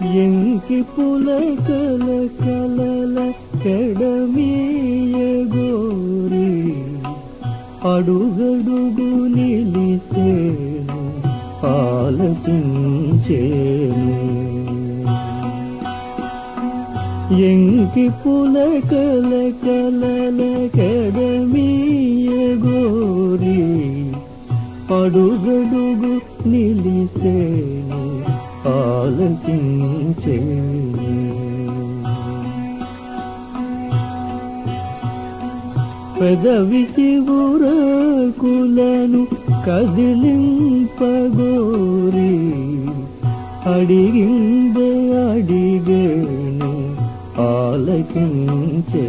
ఎంకి పులకల కలల కెడమీయగోరి అడుగడుగు నిలిసేను ఆలసించేను ఎంకి పులకల కలల కెడమీయగోరి అడుగడుగు నిలిసే ఆలసించేను పెదవి శివురకులను కదిలింపగోరి అడిగిందే అడిగేను ఆలకించే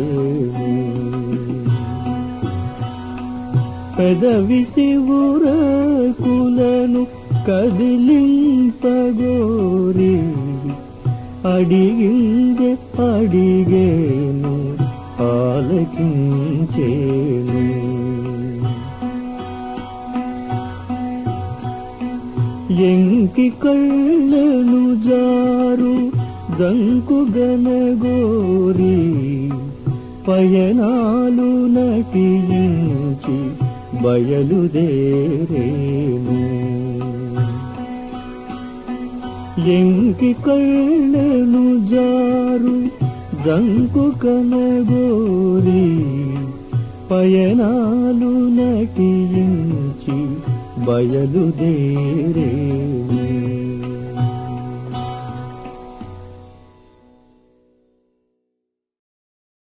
పెదవి శివురకులను కదిలింపగోరి అడిగిందే అడిగేను ఆలకించేను. ఎంకి కళ్ళను జారు దంకుగనగోరి పయనాలు నటించి బయలుదేరేను. ఎంకి కళ్ళను జారు దంకు కనగోరి పయనాలు నటించి బయలుదేరేను